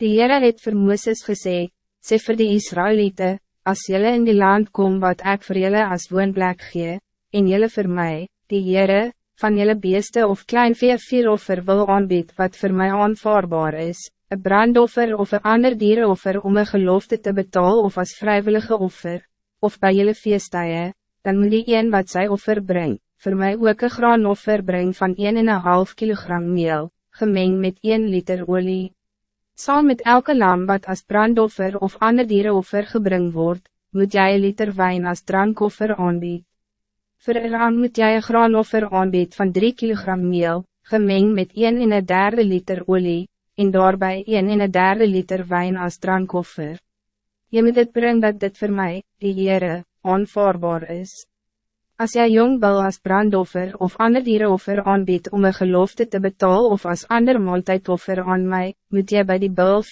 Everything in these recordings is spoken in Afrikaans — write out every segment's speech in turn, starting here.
Die Heere het vir Mooses gesê, sê vir die Israëlieten, als jullie in die land kom wat ik voor jullie als woonplek gee, en jullie voor mij, die Heere, van jullie beeste of klein vee vieroffer wil aanbied wat voor mij aanvaarbaar is, een brandoffer of een ander dierenoffer om een gelofte te betalen of als vrijwillige offer, of bij jullie feestdagen, dan moet die een wat zij offer brengt, voor mij ook een graanoffer brengen van 1,5 kilogram meel, gemengd met 1 liter olie. Saam met elke lam wat als brandoffer of ander dierenoffer gebring wordt, moet jij een liter wijn als drankoffer aanbied. Voor een ram moet jij een graanoffer aanbied van 3 kilogram meel, gemengd met 1 in een derde liter olie, en daarbij 1 in een derde liter wijn als drankoffer. Je moet het brengen dat dit voor mij, die Heere, onvaarbaar is. Als jij jong bel als brandoffer of ander dierenoffer aanbiedt om een gelofte te betalen of als ander maaltijdoffer aan mij, moet je bij die bel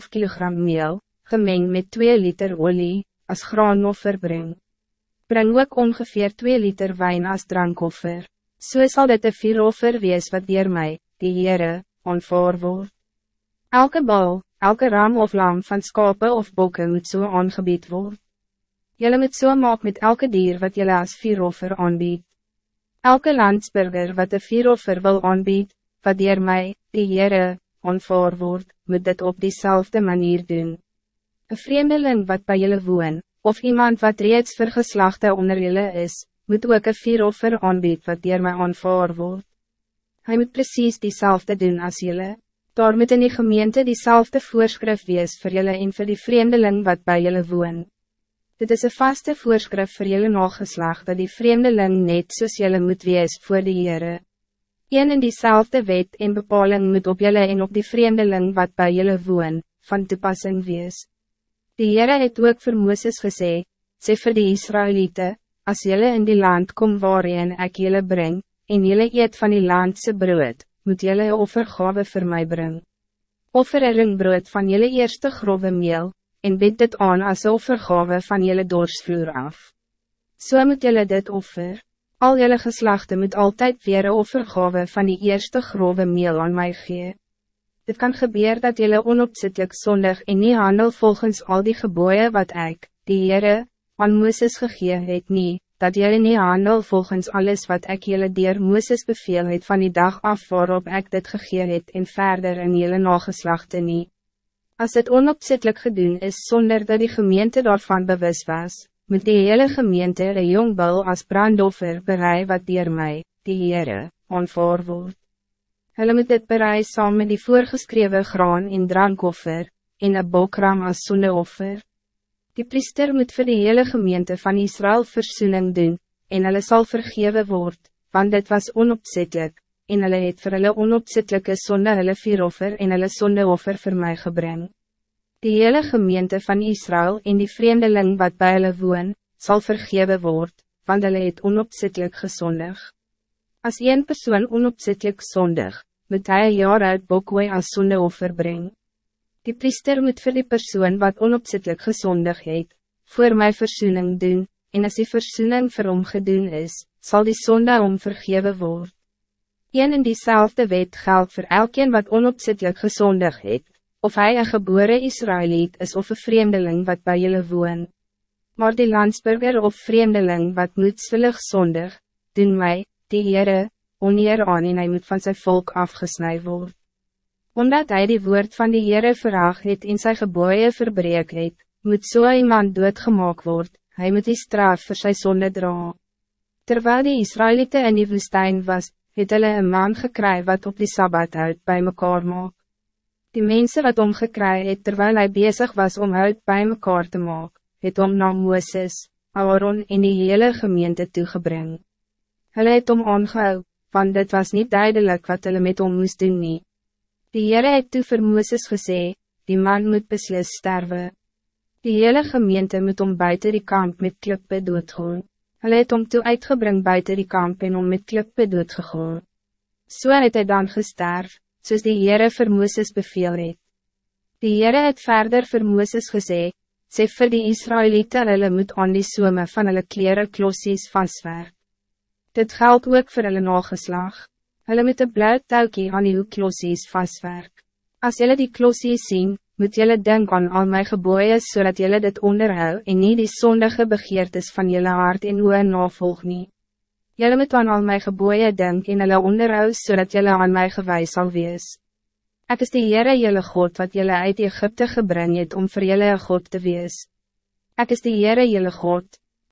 4,5 kilogram meel, gemengd met 2 liter olie, als graanoffer brengen. Breng ook ongeveer 2 liter wijn als drankoffer. Zo so zal dit een vieroffer wees wat dier mij, die Heere, onvaar word. Elke bal, elke ram of lam van skape of bokken moet zo so aangebied worden. Jelle moet so maak met elke dier wat jelle als vieroffer aanbied. Elke landsburger wat de vieroffer wil aanbied, wat dier mij, die Heere, onvaar word, moet dit op diezelfde manier doen. Een vreemdeling wat bij jullie woon, of iemand wat reeds vergeslachte onder jullie is, moet ook een vieroffer aanbied wat dier mij onvaar word. Hij moet precies diezelfde doen als jullie. Daar moet in die gemeente diezelfde voorschrift wees voor jullie en voor die vreemdeling wat bij jullie woon. Dit is een vaste voorschrift voor jullie nageslag dat die vreemdeling net soos jullie moet wees voor die Heere. Een in diezelfde wet en bepaling moet op jullie en op die vreemdeling wat bij jullie woon, van toepassing wees. Die Heere het ook vir Mooses gesê, sê vir die Israëlieten, als jullie in die land kom waarin ek jullie breng, en jullie eet van die landse brood, moet jullie offergave voor mij brengen. Offer een ringbrood van jullie eerste grove meel, en bid dit aan as offergave van jullie dorsvloer af. So moet jullie dit offer. Al jullie geslachten moet altijd weer een offergave van die eerste grove meel aan mij gee. Dit kan gebeuren dat jullie onopzettelijk zondig en niet handel volgens al die geboeien wat ik, die Heere, aan Mooses gegee het nie, dat jullie niet handel volgens alles wat ik jullie dier Mooses beveel het van die dag af waarop ik dit gegee het en verder in jullie nageslachten niet. Als het onopzettelijk gedoen is zonder dat die gemeente daarvan bewust was, moet die hele gemeente een jongbal als brandoffer berei wat dier mij, die Heere, onvoor word. Hulle moet dit berei saam met die voorgeschreven graan in drankoffer, en een bokram als zonneoffer. Die priester moet voor de hele gemeente van Israël verzoening doen, en hulle sal vergewe word, want dit was onopzettelijk, en hulle het vir hulle onopzettelijke sonde hulle vieroffer en hulle sondeoffer vir my gebring. Die hele gemeente van Israël en die vreemdeling wat bij hulle woon, sal vergewe word, want hulle het onopzettelijk gezondig. Als een persoon onopzettelijk zondig, moet hij een jaar uit bokwe als sondeoffer brengen. Die priester moet voor die persoon wat onopzettelijk gezondig het, voor mij verzoening doen, en als die verzoening vir hom gedoen is, zal die zonde om vergewe word. Een in diezelfde wet geldt voor elkeen wat onopzettelijk gezondig het, of hij een geboren Israëliet is of een vreemdeling wat bij jullie woon. Maar die landsburger of vreemdeling wat moedswillig zondig, doen mij, die Heere, oneer aan en hy moet van zijn volk afgesnij word. Omdat hij die woord van die Heere verhaag het in zijn geboeien verbreek het, moet zo so iemand doodgemaak word, hij moet die straf voor zijn zonde dra. Terwijl die Israëlieten in die woestijn was, het hulle een man gekry wat op die Sabbat uit bij mekaar maak. Die mensen wat omgekry het terwijl hij bezig was om uit bij mekaar te maak, het om na Mooses, Aaron en die hele gemeente toegebring. Hulle het om aangehou, want dit was niet duidelijk wat hulle met hom moest doen nie. Die Heere het toe vir Mooses gesê, die man moet beslis sterven. Die hele gemeente moet om buiten die kamp met klippe doodgoon. Hulle het om toe uitgebring buiten die kamp en om met klippe doodgegoor. So het hy dan gesterf, soos die Heere vir Mooses beveel het. Die Heere het verder vir Mooses gesê, sê vir die Israëlieten hulle moet aan die somme van hulle kleren klossies vastwerk. Dit geldt ook voor hulle nageslag. Hulle moet een blauw touwkie aan die klossies vastwerk. Als jullie die klossie zien, moet jullie denken aan al mijn geboeien zodat jullie dit onderhou en niet die zondige begeertes van jullie hart in uw navolg nie. Jullie moet aan al mijn geboeien denken en hulle onderhou zodat jullie aan mij gewijs zal wees. Ik is de Heere jullie God wat jullie uit Egypte gebring het om jullie een God te wees. Ik is de Heere jullie God.